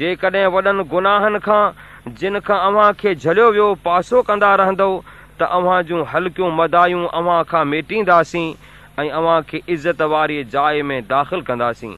جيڪڏهن وڏن گناهن کان جن کان اوهان کي جهليو ويو پاسو ڪندا رهندو ته اوهان جون هلڪيون مدايون اوهان کان ميٽينداسين ۽ اوهان کي عزت واري جاءِ ۾ داخل ڪنداسين.